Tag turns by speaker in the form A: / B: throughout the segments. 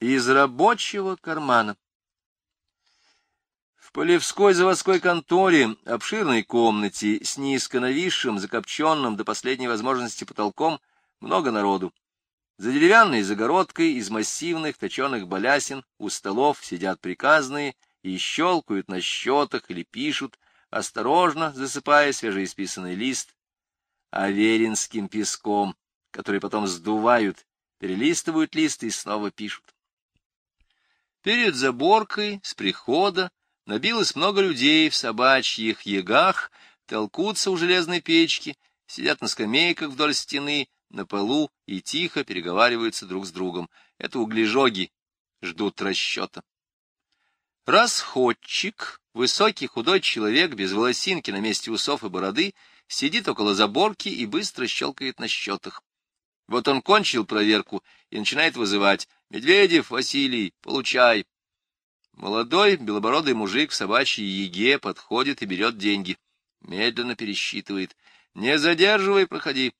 A: Из рабочего кармана. В Полевской заводской конторе, обширной комнате с низко нависшим, закопченным до последней возможности потолком, много народу. За деревянной загородкой из массивных точеных балясин у столов сидят приказные и щелкают на счетах или пишут, осторожно засыпая свежеисписанный лист аверинским песком, который потом сдувают, перелистывают лист и снова пишут. Перед заборкой с прихода набилось много людей в собачьих ягах, толкутся у железной печки, сидят на скамейках вдоль стены, на полу и тихо переговариваются друг с другом. Это углежоги, ждут расчета. Расходчик, высокий худой человек без волосинки на месте усов и бороды, сидит около заборки и быстро щелкает на счетах. Вот он кончил проверку и начинает вызывать. «Медведев, Василий, получай!» Молодой белобородый мужик в собачьей еге подходит и берет деньги. Медленно пересчитывает. «Не задерживай, проходи!»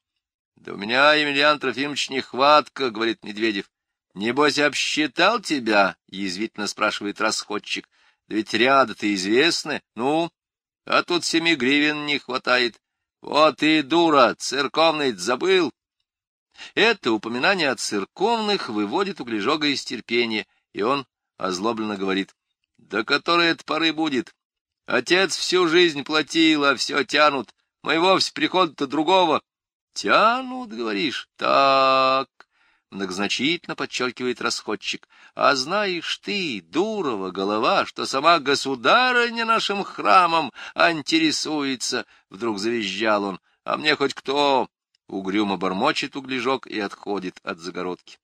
A: «Да у меня, Емельян Трофимович, нехватка», — говорит Медведев. «Небось, обсчитал тебя?» — язвительно спрашивает расходчик. «Да ведь ряда-то известны. Ну, а тут семи гривен не хватает. Вот и дура, церковный забыл. Это упоминание о церковных выводит углежога из терпения, и он озлобленно говорит, «До которой это поры будет? Отец всю жизнь платил, а все тянут. Мы вовсе прихода-то другого». «Тянут, говоришь? Так...» — многозначительно подчеркивает расходчик. «А знаешь ты, дурова голова, что сама государыня нашим храмом интересуется!» — вдруг завизжал он. «А мне хоть кто?» Угрюмо бормочет углежок и отходит от загородки.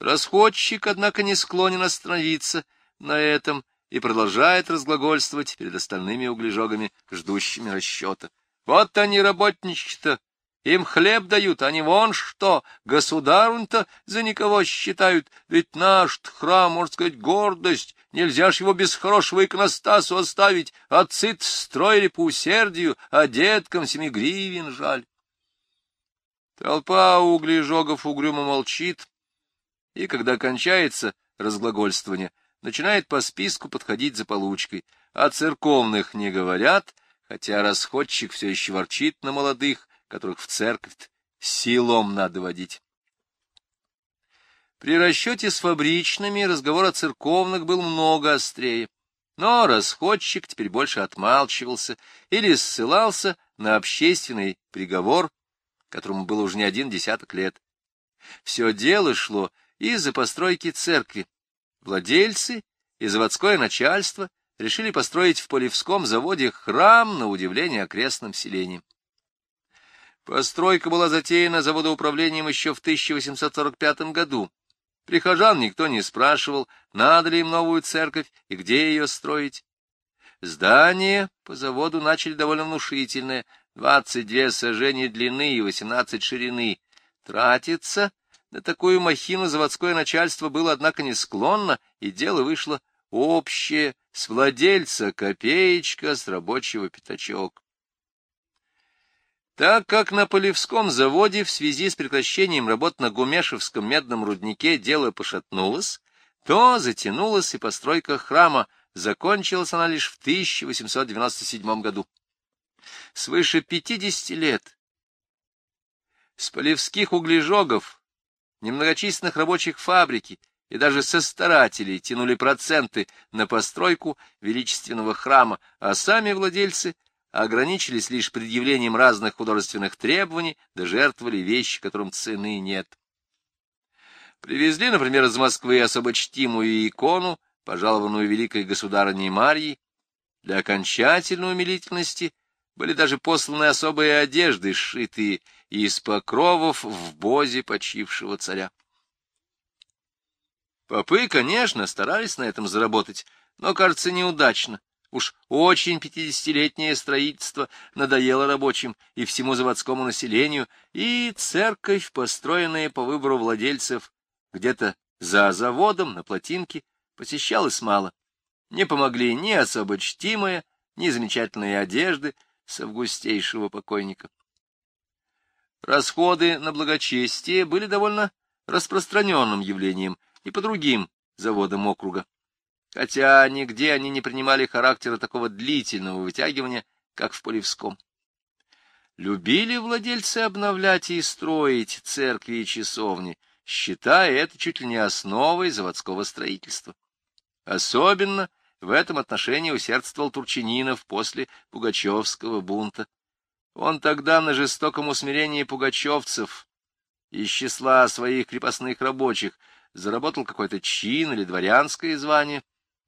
A: Расходчик, однако, не склонен остановиться на этом и продолжает разглагольствовать перед остальными углежогами, ждущими расчета. Вот они, работнички-то, им хлеб дают, они вон что, государун-то за никого считают, ведь наш храм, можно сказать, гордость, нельзя ж его без хорошего иконостасу оставить, отцы строили по усердию, а деткам семи гривен жаль. Толпа углежогов угрюмо молчит, и, когда кончается разглагольствование, начинает по списку подходить за получкой. О церковных не говорят, хотя расходчик все еще ворчит на молодых, которых в церковь силом надо водить. При расчете с фабричными разговор о церковных был много острее, но расходчик теперь больше отмалчивался или ссылался на общественный приговор которому было уже не один десяток лет. Все дело шло из-за постройки церкви. Владельцы и заводское начальство решили построить в Полевском заводе храм на удивление окрестным селениям. Постройка была затеяна заводоуправлением еще в 1845 году. Прихожан никто не спрашивал, надо ли им новую церковь и где ее строить. Здание по заводу начали довольно внушительное, двадцать две сажения длины и восемнадцать ширины. Тратиться на такую махину заводское начальство было, однако, не склонно, и дело вышло общее, с владельца копеечка, с рабочего пятачок. Так как на Полевском заводе в связи с прекращением работ на Гумешевском медном руднике дело пошатнулось, то затянулась и постройка храма, закончилась она лишь в 1897 году свыше пятидесяти лет. С полевских углежогов, немногочисленных рабочих фабрики и даже со старателей тянули проценты на постройку величественного храма, а сами владельцы ограничились лишь предъявлением разных художественных требований, да жертвовали вещи, которым цены нет. Привезли, например, из Москвы особо чтимую икону, пожалованную великой государыней Марьей, для окончательной умилительности были даже посланы особые одежды, сшитые из покровов в бозе почившего царя. Попы, конечно, старались на этом заработать, но, кажется, неудачно. Уж очень пятидесятилетнее строительство надоело рабочим и всему заводскому населению, и церковь, построенная по выбору владельцев где-то за заводом на плотинке, посещалась мало. Не помогли ни особо чтимые, ни замечательные одежды, с августейшего покойника. Расходы на благочестие были довольно распространенным явлением, и по другим заводам округа, хотя нигде они не принимали характера такого длительного вытягивания, как в Полевском. Любили владельцы обновлять и строить церкви и часовни, считая это чуть ли не основой заводского строительства. Особенно в этом отношении усердствовал Турчининов после Пугачевского бунта. Он тогда на жестоком усмирении пугачевцев из числа своих крепостных рабочих заработал какой-то чин или дворянское звание,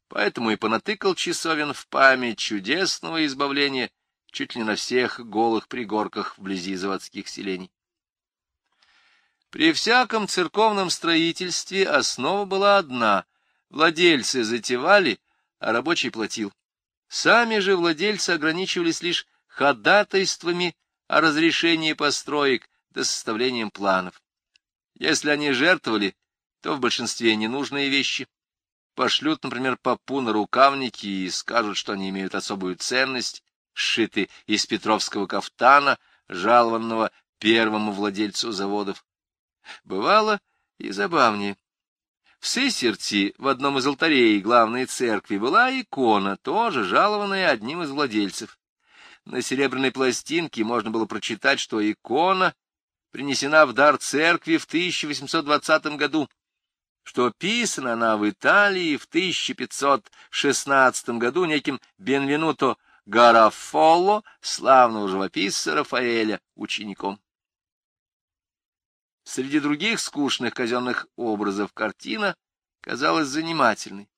A: поэтому и понатыкал часовен в память чудесного избавления чуть ли не на всех голых пригорках вблизи заводских селений. При всяком церковном строительстве основа была одна — владельцы затевали, а рабочий платил. Сами же владельцы ограничивались лишь ходатайствами о разрешении построек до составлением планов. Если они жертвовали, то в большинстве ненужные вещи. Пошлют, например, попу на рукавники и скажут, что они имеют особую ценность, сшиты из петровского кафтана, жалованного первому владельцу заводов. Бывало и забавнее. В Сысерти, в одном из алтарей главной церкви, была икона, тоже жалованная одним из владельцев. На серебряной пластинке можно было прочитать, что икона принесена в дар церкви в 1820 году, что писана она в Италии в 1516 году неким Бенвенуто Гарафолло, славного живописца Рафаэля, учеником. Среди других скучных казенных образов картина казалась занимательной.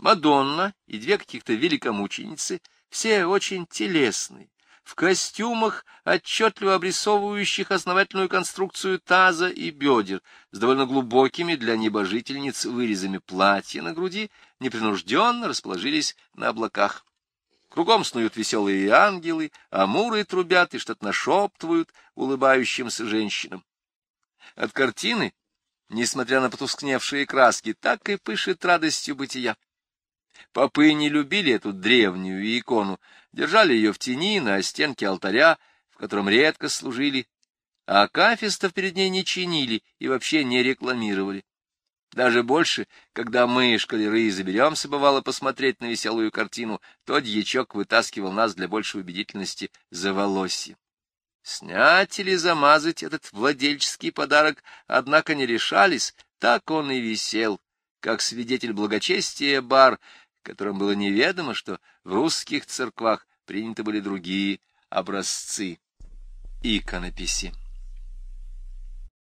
A: Мадонна и две каких-то великомученицы, все очень телесные, в костюмах, отчетливо обрисовывающих основательную конструкцию таза и бедер, с довольно глубокими для небожительниц вырезами платья на груди, непринужденно расположились на облаках. Кругом снуют веселые ангелы, амуры трубят и что-то нашептывают улыбающимся женщинам. От картины, несмотря на потускневшие краски, так и пышет радостью бытия. Попы не любили эту древнюю икону, держали ее в тени на стенке алтаря, в котором редко служили, а акафистов перед ней не чинили и вообще не рекламировали. Даже больше, когда мы, шкалеры, заберемся, бывало, посмотреть на веселую картину, то дьячок вытаскивал нас для большей убедительности за волосье. Снять или замазать этот владельческий подарок, однако, не решались, так он и висел, как свидетель благочестия бар, которым было неведомо, что в русских церквах приняты были другие образцы иконописи.